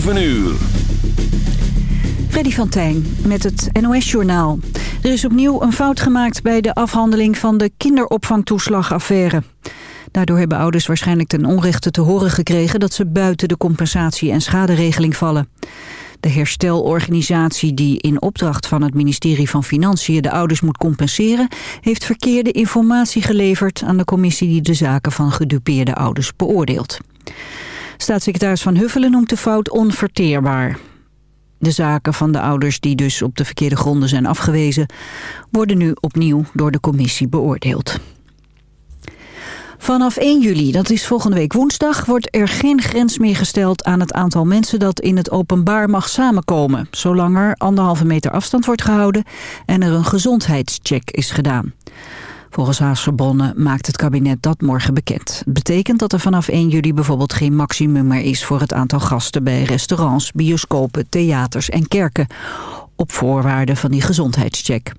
7 uur. Freddy van Tijn met het NOS-journaal. Er is opnieuw een fout gemaakt bij de afhandeling van de kinderopvangtoeslagaffaire. Daardoor hebben ouders waarschijnlijk ten onrechte te horen gekregen... dat ze buiten de compensatie- en schaderegeling vallen. De herstelorganisatie die in opdracht van het ministerie van Financiën de ouders moet compenseren, heeft verkeerde informatie geleverd aan de commissie die de zaken van gedupeerde ouders beoordeelt. Staatssecretaris Van Huffelen noemt de fout onverteerbaar. De zaken van de ouders die dus op de verkeerde gronden zijn afgewezen... worden nu opnieuw door de commissie beoordeeld. Vanaf 1 juli, dat is volgende week woensdag, wordt er geen grens meer gesteld aan het aantal mensen dat in het openbaar mag samenkomen, zolang er anderhalve meter afstand wordt gehouden en er een gezondheidscheck is gedaan. Volgens Haagse maakt het kabinet dat morgen bekend. Het betekent dat er vanaf 1 juli bijvoorbeeld geen maximum meer is voor het aantal gasten bij restaurants, bioscopen, theaters en kerken, op voorwaarde van die gezondheidscheck.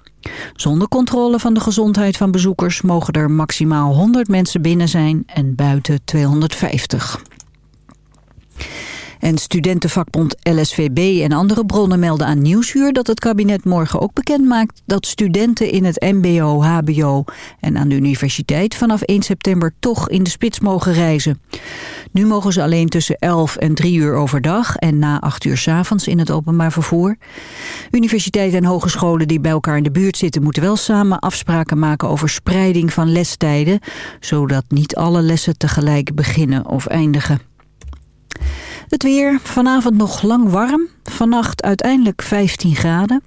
Zonder controle van de gezondheid van bezoekers mogen er maximaal 100 mensen binnen zijn en buiten 250. En studentenvakbond LSVB en andere bronnen melden aan Nieuwsuur... dat het kabinet morgen ook bekend maakt dat studenten in het mbo, hbo... en aan de universiteit vanaf 1 september toch in de spits mogen reizen. Nu mogen ze alleen tussen 11 en 3 uur overdag... en na 8 uur s avonds in het openbaar vervoer. Universiteiten en hogescholen die bij elkaar in de buurt zitten... moeten wel samen afspraken maken over spreiding van lestijden... zodat niet alle lessen tegelijk beginnen of eindigen. Het weer, vanavond nog lang warm. Vannacht uiteindelijk 15 graden.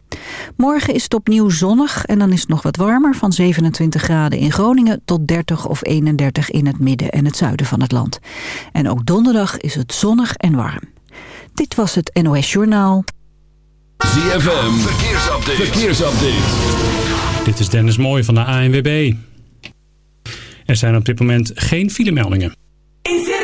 Morgen is het opnieuw zonnig en dan is het nog wat warmer... van 27 graden in Groningen tot 30 of 31 in het midden en het zuiden van het land. En ook donderdag is het zonnig en warm. Dit was het NOS Journaal. ZFM, verkeersupdate. verkeersupdate. Dit is Dennis Mooij van de ANWB. Er zijn op dit moment geen filemeldingen. In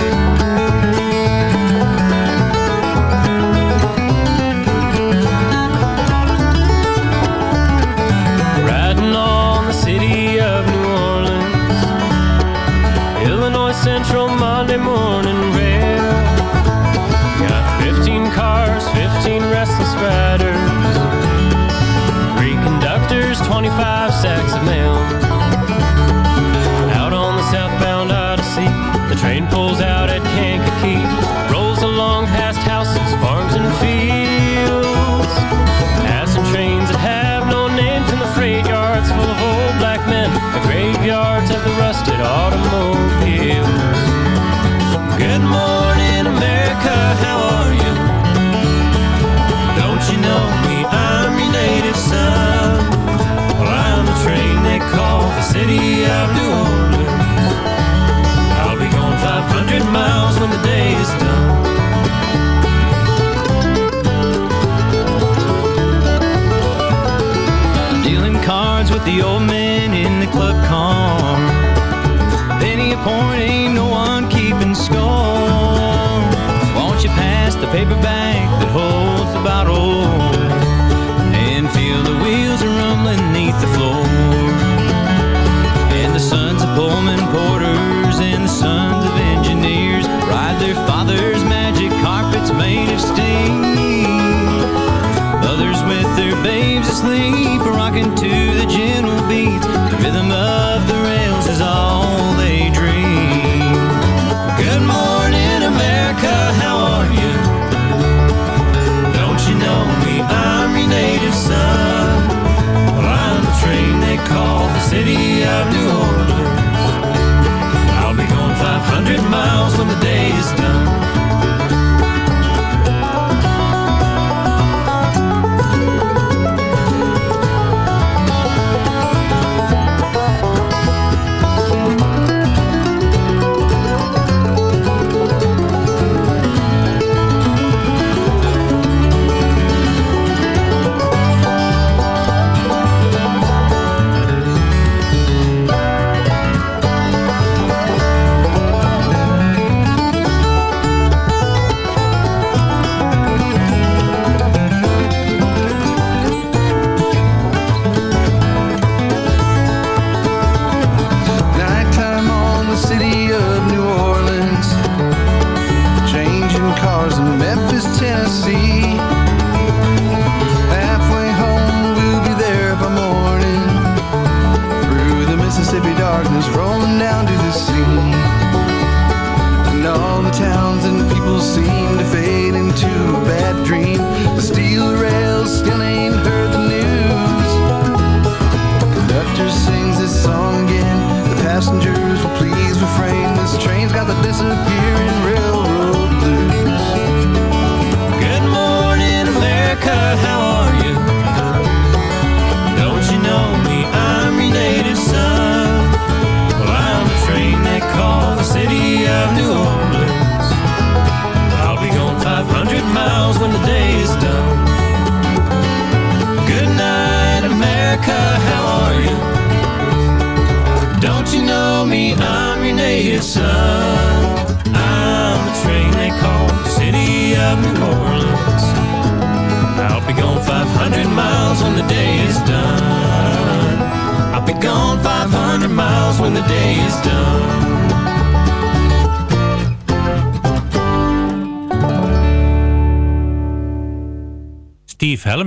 city of New Orleans. I'll be gone 500 miles when the day is done. I'm dealing cards with the old man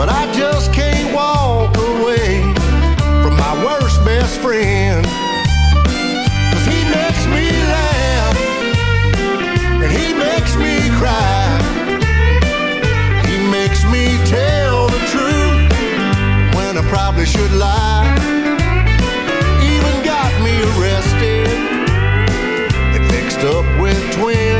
But I just can't walk away from my worst best friend. Cause he makes me laugh and he makes me cry. He makes me tell the truth when I probably should lie. Even got me arrested and mixed up with twins.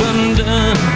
undone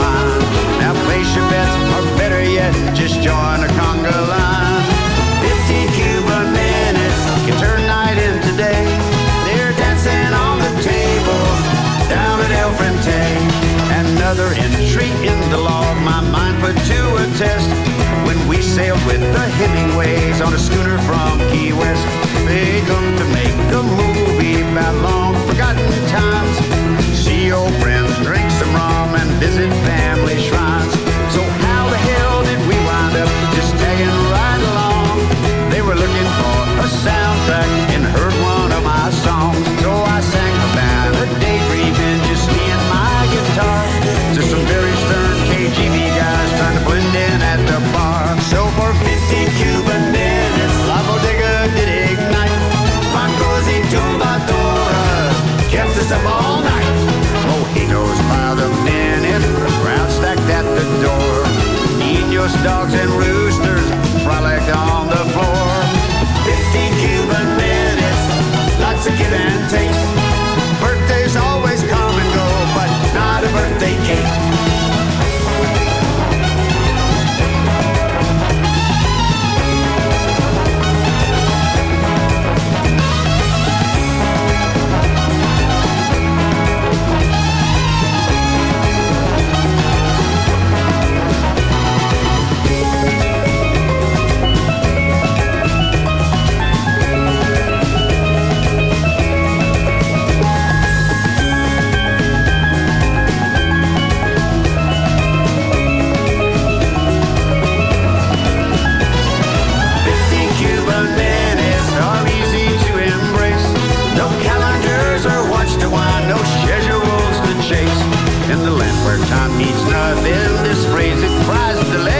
mine. Now place your bets, or better yet, just join a conga line. Fifteen Cuban minutes can turn night into day. They're dancing on the table down at El Frente. Another entry in the log, my mind put to a test. When we sailed with the Hemingways on a schooner from Key West, they come to make a movie about long forgotten times. See old friends, drink some rum, and visit establish right. English dogs and roosters frolic on the floor. 15 Cuban minutes, lots of give and take. time means nothing. This phrase it cries the.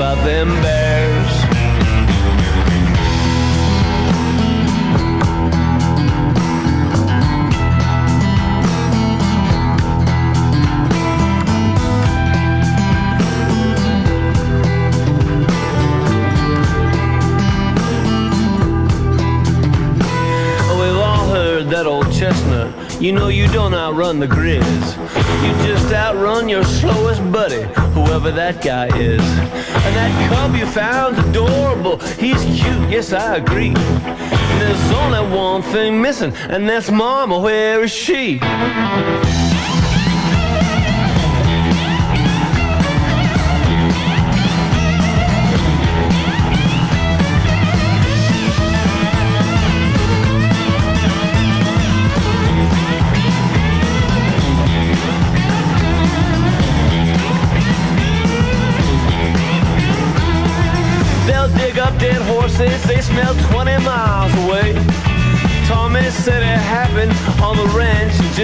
About them bears. We've all heard that old chestnut. You know you don't outrun the grizz. You just outrun your slowest buddy, whoever that guy is. And that cub you found's adorable. He's cute, yes, I agree. And there's only one thing missing, and that's Mama. Where is she?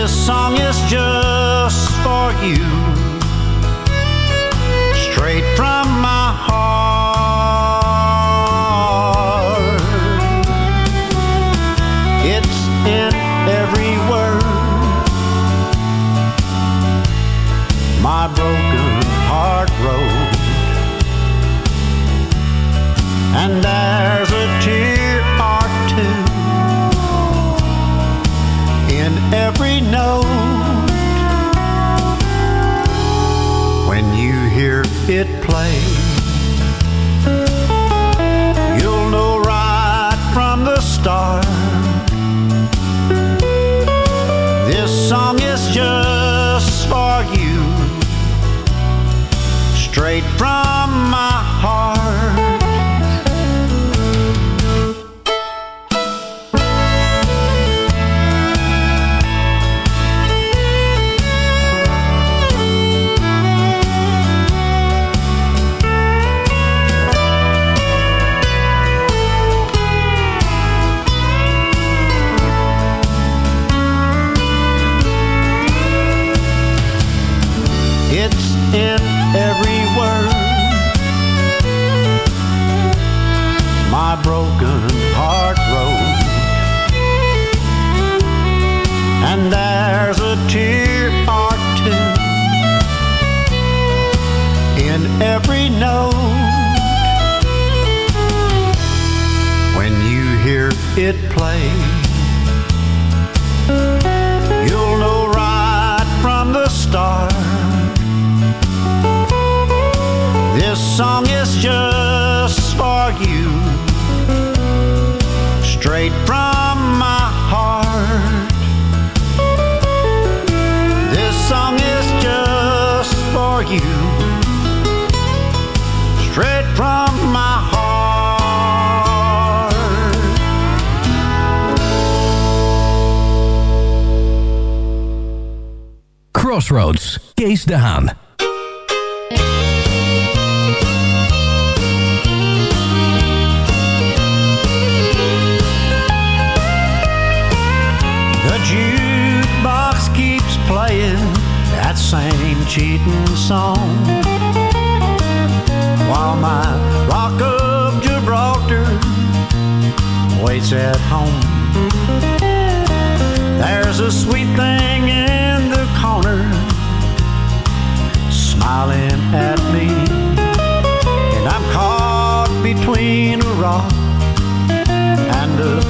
This song is just for you, straight from my heart. It play you'll know right from the start. This song is just for you. Straight from at home. There's a sweet thing in the corner smiling at me, and I'm caught between a rock and a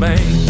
bank.